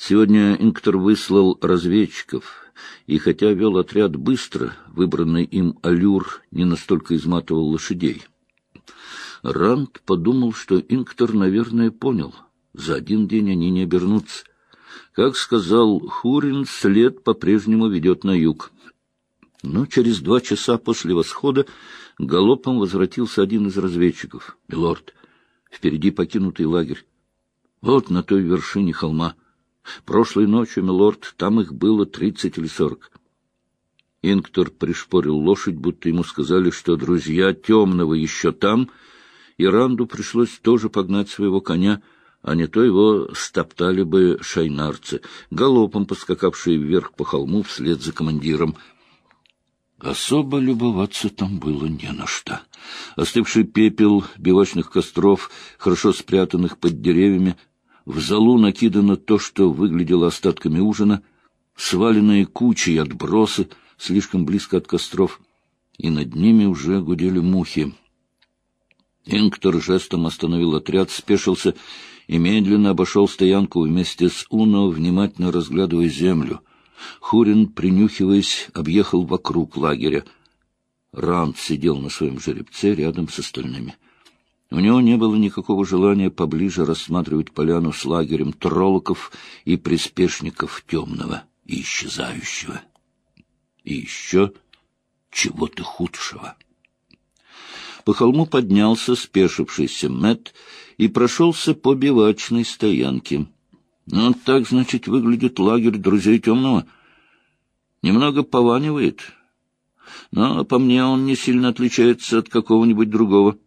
Сегодня Инктор выслал разведчиков, и хотя вел отряд быстро, выбранный им аллюр не настолько изматывал лошадей. Ранд подумал, что Инктор, наверное, понял. За один день они не обернутся. Как сказал Хурин, след по-прежнему ведет на юг. Но через два часа после восхода галопом возвратился один из разведчиков. — Милорд, впереди покинутый лагерь. Вот на той вершине холма. Прошлой ночью, милорд, там их было тридцать или сорок. Инктор пришпорил лошадь, будто ему сказали, что друзья темного еще там, и Ранду пришлось тоже погнать своего коня, а не то его стоптали бы шайнарцы, галопом поскакавшие вверх по холму вслед за командиром — Особо любоваться там было не на что. Остывший пепел бивачных костров, хорошо спрятанных под деревьями, в залу накидано то, что выглядело остатками ужина, сваленные кучи и отбросы слишком близко от костров, и над ними уже гудели мухи. Инктор жестом остановил отряд, спешился и медленно обошел стоянку вместе с Уно, внимательно разглядывая землю — Хурин, принюхиваясь, объехал вокруг лагеря. Ранд сидел на своем жеребце рядом с остальными. У него не было никакого желания поближе рассматривать поляну с лагерем троллоков и приспешников темного и исчезающего. И еще чего-то худшего. По холму поднялся спешившийся Мэт и прошелся по бивачной стоянке. Ну, так, значит, выглядит лагерь друзей темного. Немного пованивает, но по мне он не сильно отличается от какого-нибудь другого.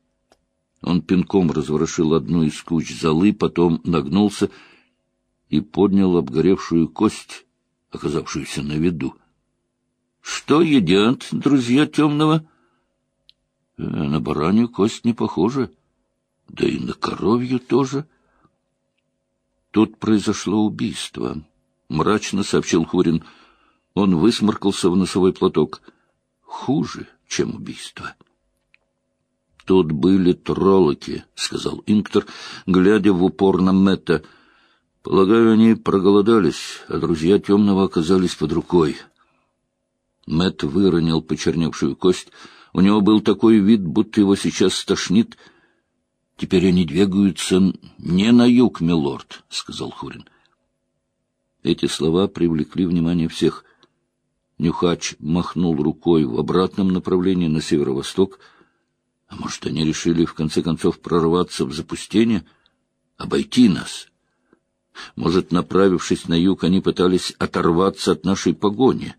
Он пинком разворошил одну из куч золы, потом нагнулся и поднял обгоревшую кость, оказавшуюся на виду. — Что едят, друзья темного? Э, — На баранью кость не похожа, да и на коровью тоже. — Тут произошло убийство, — мрачно сообщил Хурин. Он высморкался в носовой платок. Хуже, чем убийство. Тут были троллоки, — сказал Инктор, глядя в упор на Мэтта. Полагаю, они проголодались, а друзья темного оказались под рукой. Мэтт выронил почерневшую кость. У него был такой вид, будто его сейчас стошнит — Теперь они двигаются не на юг, милорд, — сказал Хурин. Эти слова привлекли внимание всех. Нюхач махнул рукой в обратном направлении на северо-восток. А может, они решили, в конце концов, прорваться в запустение, обойти нас? Может, направившись на юг, они пытались оторваться от нашей погони?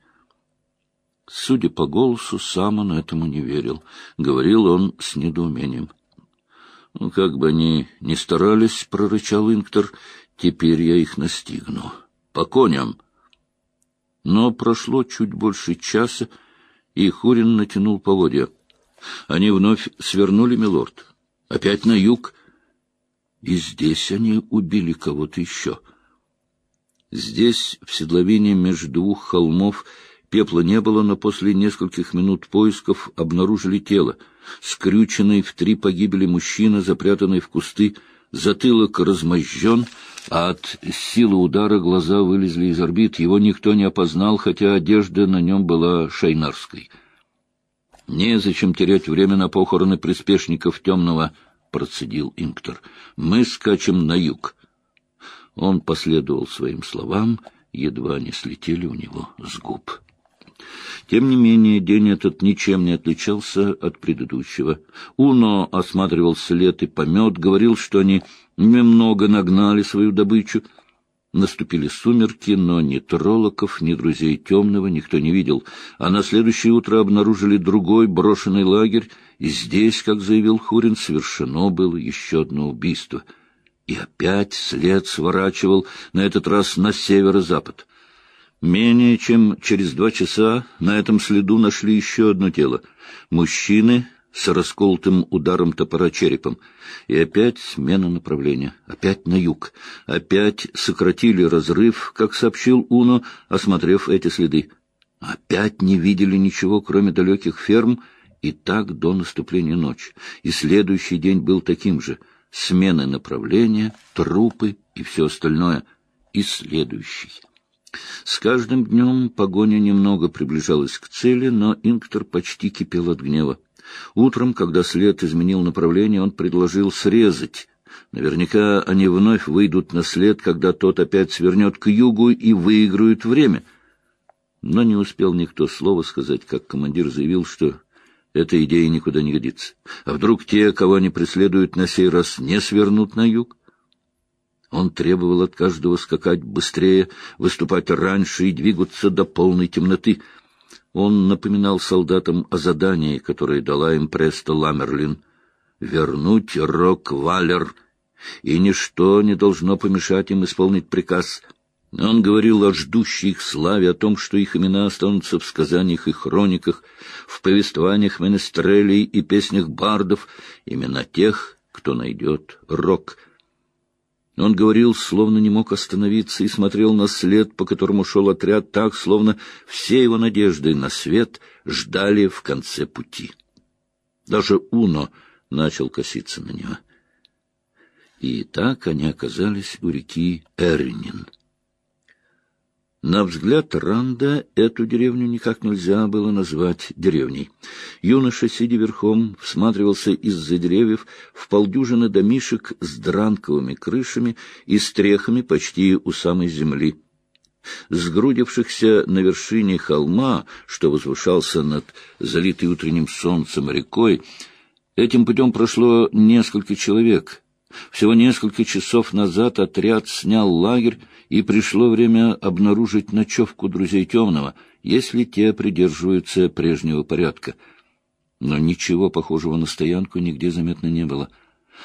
Судя по голосу, сам он этому не верил. Говорил он с недоумением. — ну, как бы они ни старались, — прорычал Инктор, — теперь я их настигну. По коням. Но прошло чуть больше часа, и Хурин натянул поводья. Они вновь свернули, милорд. Опять на юг. И здесь они убили кого-то еще. Здесь, в седловине между двух холмов, Пепла не было, но после нескольких минут поисков обнаружили тело. Скрюченный в три погибели мужчина, запрятанный в кусты, затылок размозжен, а от силы удара глаза вылезли из орбит. Его никто не опознал, хотя одежда на нем была шайнарской. «Незачем терять время на похороны приспешников темного», — процедил Инктор. «Мы скачем на юг». Он последовал своим словам, едва не слетели у него с губ. Тем не менее, день этот ничем не отличался от предыдущего. Уно осматривал след и помет, говорил, что они немного нагнали свою добычу. Наступили сумерки, но ни троллоков, ни друзей темного никто не видел, а на следующее утро обнаружили другой брошенный лагерь, и здесь, как заявил Хурин, совершено было еще одно убийство. И опять след сворачивал, на этот раз на северо-запад. Менее чем через два часа на этом следу нашли еще одно тело. Мужчины с расколотым ударом топора черепом. И опять смена направления. Опять на юг. Опять сократили разрыв, как сообщил Уно, осмотрев эти следы. Опять не видели ничего, кроме далеких ферм, и так до наступления ночи. И следующий день был таким же. Смены направления, трупы и все остальное — и следующий. С каждым днем погоня немного приближалась к цели, но Инктор почти кипел от гнева. Утром, когда след изменил направление, он предложил срезать. Наверняка они вновь выйдут на след, когда тот опять свернет к югу и выиграют время. Но не успел никто слова сказать, как командир заявил, что эта идея никуда не годится. А вдруг те, кого они преследуют на сей раз, не свернут на юг? Он требовал от каждого скакать быстрее, выступать раньше и двигаться до полной темноты. Он напоминал солдатам о задании, которое дала им Престо Ламерлин — вернуть Рок-Валер, и ничто не должно помешать им исполнить приказ. Он говорил о ждущей их славе, о том, что их имена останутся в сказаниях и хрониках, в повествованиях менестрелей и песнях бардов, имена тех, кто найдет Рок — он говорил, словно не мог остановиться, и смотрел на след, по которому шел отряд, так, словно все его надежды на свет ждали в конце пути. Даже Уно начал коситься на него. И так они оказались у реки Эрнин. На взгляд Ранда эту деревню никак нельзя было назвать деревней. Юноша, сидя верхом, всматривался из-за деревьев в полдюжины домишек с дранковыми крышами и стрехами почти у самой земли. Сгрудившихся на вершине холма, что возвышался над залитой утренним солнцем рекой, этим путем прошло несколько человек. Всего несколько часов назад отряд снял лагерь и пришло время обнаружить ночевку друзей темного, если те придерживаются прежнего порядка. Но ничего похожего на стоянку нигде заметно не было.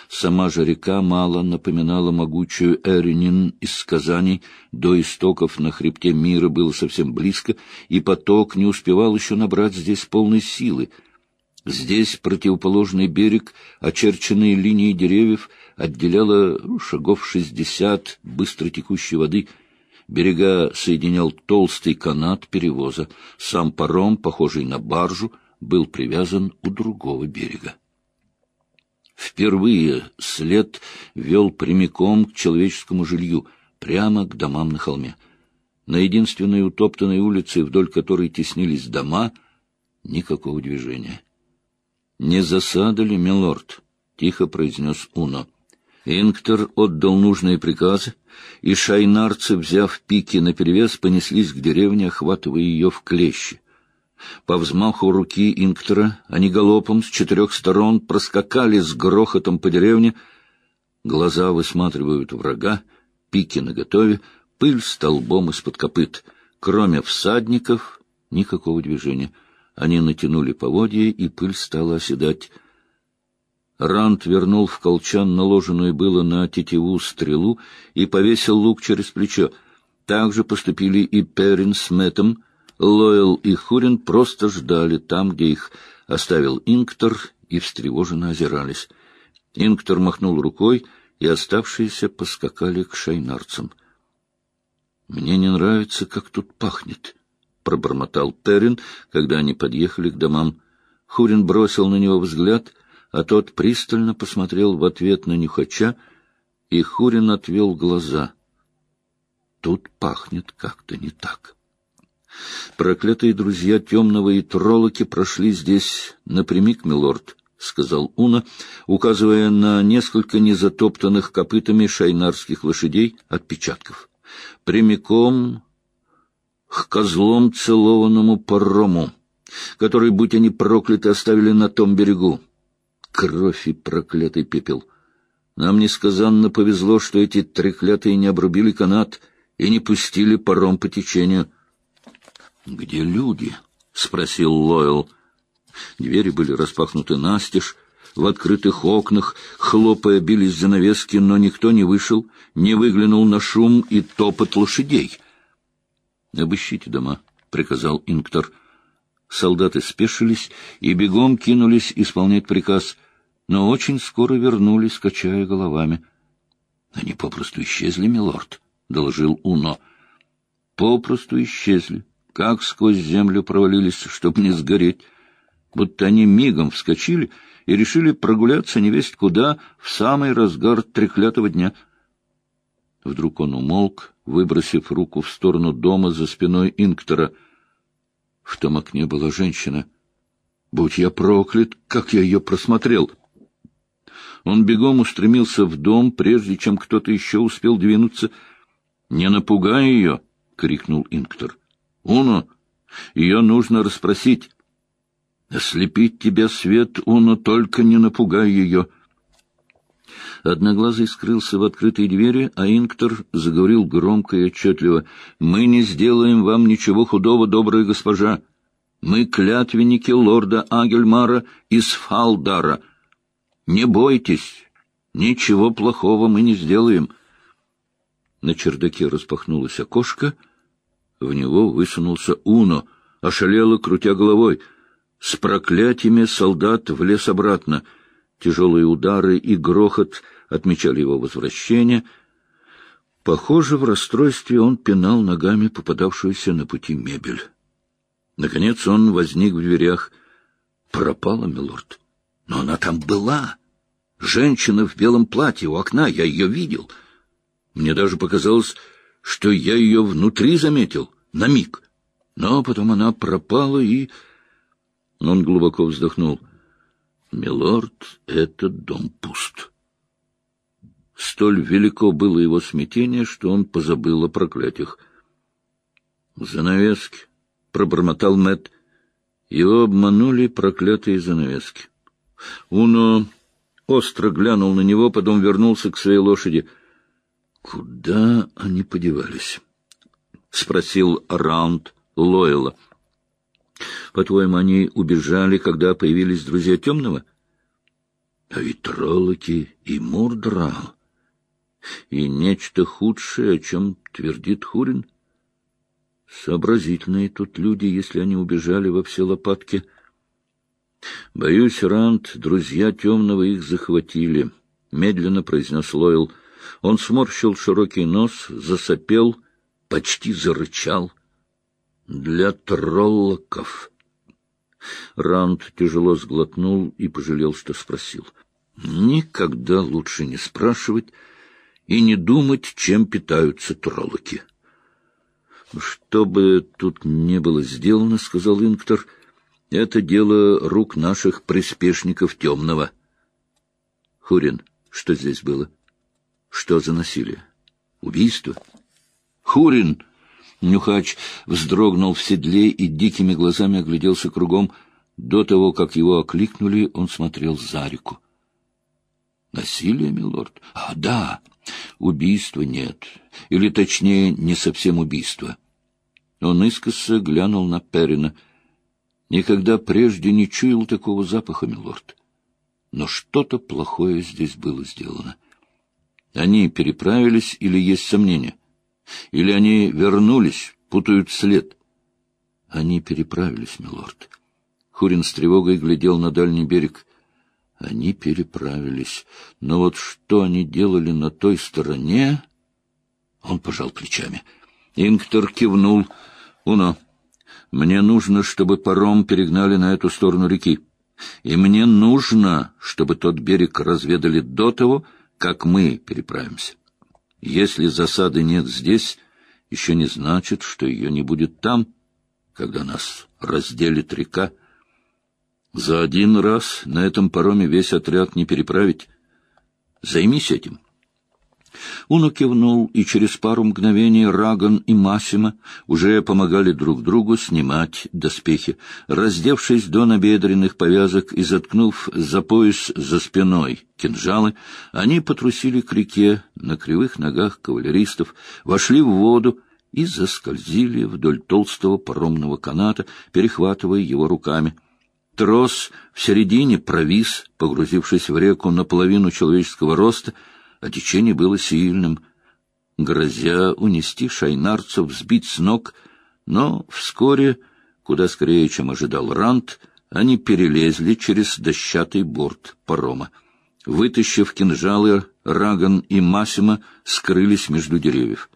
Сама же река мало напоминала могучую Эринин из сказаний, до истоков на хребте мира было совсем близко, и поток не успевал еще набрать здесь полной силы. Здесь противоположный берег, очерченные линии деревьев — отделяло шагов шестьдесят быстро текущей воды. Берега соединял толстый канат перевоза. Сам паром, похожий на баржу, был привязан у другого берега. Впервые след вел прямиком к человеческому жилью, прямо к домам на холме. На единственной утоптанной улице, вдоль которой теснились дома, никакого движения. — Не засада ли, милорд? — тихо произнес Уно. Инктор отдал нужные приказы, и шайнарцы, взяв пики наперевес, понеслись к деревне, охватывая ее в клещи. По взмаху руки Инктора они галопом с четырех сторон проскакали с грохотом по деревне. Глаза высматривают врага, пики наготове, пыль столбом из-под копыт. Кроме всадников, никакого движения. Они натянули поводья, и пыль стала оседать. Рант вернул в колчан наложенную было на тетиву стрелу и повесил лук через плечо. Так же поступили и Перин с Мэттом. Лойл и Хурин просто ждали там, где их оставил Инктор, и встревоженно озирались. Инктор махнул рукой, и оставшиеся поскакали к шайнарцам. — Мне не нравится, как тут пахнет, — пробормотал Перин, когда они подъехали к домам. Хурин бросил на него взгляд — а тот пристально посмотрел в ответ на нюхача, и Хурин отвел глаза. Тут пахнет как-то не так. Проклятые друзья темного и троллоки прошли здесь напрямик, милорд, — сказал Уна, указывая на несколько незатоптанных копытами шайнарских лошадей отпечатков. Прямиком к козлом целованному парому, который, будь они прокляты, оставили на том берегу кровь и проклятый пепел. Нам несказанно повезло, что эти треклятые не обрубили канат и не пустили паром по течению. — Где люди? — спросил Лойл. Двери были распахнуты настежь, в открытых окнах, хлопая, бились занавески, но никто не вышел, не выглянул на шум и топот лошадей. — Обыщите дома, — приказал Инктор. Солдаты спешились и бегом кинулись исполнять приказ — но очень скоро вернулись, качая головами. — Они попросту исчезли, милорд, — доложил Уно. — Попросту исчезли, как сквозь землю провалились, чтоб не сгореть. Будто они мигом вскочили и решили прогуляться невесть куда в самый разгар треклятого дня. Вдруг он умолк, выбросив руку в сторону дома за спиной Инктора. В том окне была женщина. Будь я проклят, как я ее просмотрел! Он бегом устремился в дом, прежде чем кто-то еще успел двинуться. — Не напугай ее! — крикнул Инктор. — Уно! Ее нужно расспросить. Ослепить тебя свет, Уно, только не напугай ее! — Одноглазый скрылся в открытой двери, а Инктор заговорил громко и отчетливо. — Мы не сделаем вам ничего худого, добрая госпожа. Мы клятвенники лорда Агельмара из Фалдара. Не бойтесь, ничего плохого мы не сделаем. На чердаке распахнулось окошко, в него высунулся Уно, ошалело, крутя головой. С проклятиями солдат влез обратно — Тяжелые удары и грохот отмечали его возвращение. Похоже, в расстройстве он пинал ногами попадавшуюся на пути мебель. Наконец он возник в дверях. Пропала, милорд. Но она там была. Женщина в белом платье у окна, я ее видел. Мне даже показалось, что я ее внутри заметил, на миг. Но потом она пропала, и... Он глубоко вздохнул. Милорд, этот дом пуст. Столь велико было его смятение, что он позабыл о проклятиях. «Занавески», — пробормотал Мэт. Его обманули проклятые занавески. Уно остро глянул на него, потом вернулся к своей лошади. «Куда они подевались?» — спросил Раунд Лойла. По-твоему, они убежали, когда появились друзья Темного? А ведь Троллоки и Мурдрал. И нечто худшее, о чем твердит Хурин. Сообразительные тут люди, если они убежали во все лопатки. Боюсь, Ранд, друзья Темного их захватили, — медленно произнес Лойл. Он сморщил широкий нос, засопел, почти зарычал. Для троллоков. Ранд тяжело сглотнул и пожалел, что спросил. Никогда лучше не спрашивать и не думать, чем питаются троллоки. «Что бы тут не было сделано, — сказал Инктор, — это дело рук наших приспешников темного». «Хурин, что здесь было? Что за насилие? Убийство?» «Хурин!» Нюхач вздрогнул в седле и дикими глазами огляделся кругом. До того, как его окликнули, он смотрел за реку. «Насилие, милорд? А, да. Убийства нет. Или, точнее, не совсем убийство». Он искоса глянул на Перина. Никогда прежде не чуял такого запаха, милорд. Но что-то плохое здесь было сделано. Они переправились или есть сомнения? — или они вернулись, путают след? Они переправились, милорд. Хурин с тревогой глядел на дальний берег. Они переправились. Но вот что они делали на той стороне... Он пожал плечами. Инктор кивнул. «Уно, мне нужно, чтобы паром перегнали на эту сторону реки. И мне нужно, чтобы тот берег разведали до того, как мы переправимся. Если засады нет здесь, еще не значит, что ее не будет там, когда нас разделит река. За один раз на этом пароме весь отряд не переправить. Займись этим. Уно кивнул, и через пару мгновений Раган и Массима уже помогали друг другу снимать доспехи. Раздевшись до набедренных повязок и заткнув за пояс за спиной кинжалы, они потрусили к реке на кривых ногах кавалеристов, вошли в воду и заскользили вдоль толстого паромного каната, перехватывая его руками. Трос в середине провис, погрузившись в реку наполовину человеческого роста — а течение было сильным, грозя унести шайнарцев, сбить с ног, но вскоре, куда скорее, чем ожидал Рант, они перелезли через дощатый борт парома. Вытащив кинжалы, Раган и Массима скрылись между деревьев.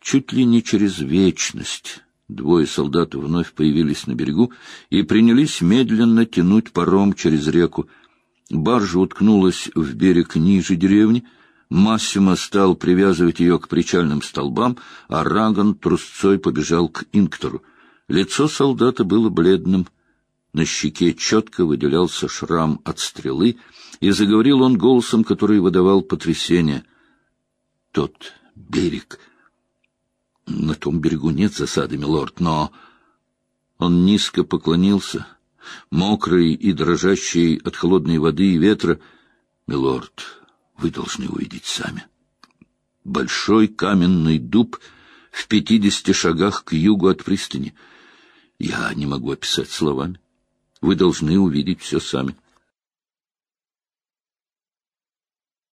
Чуть ли не через вечность двое солдат вновь появились на берегу и принялись медленно тянуть паром через реку, Баржа уткнулась в берег ниже деревни, Массимо стал привязывать ее к причальным столбам, а Раган трусцой побежал к Инктору. Лицо солдата было бледным. На щеке четко выделялся шрам от стрелы, и заговорил он голосом, который выдавал потрясение. «Тот берег...» «На том берегу нет засады, милорд, но...» Он низко поклонился, мокрый и дрожащий от холодной воды и ветра. «Милорд, вы должны увидеть сами. Большой каменный дуб в пятидесяти шагах к югу от пристани. Я не могу описать словами. Вы должны увидеть все сами.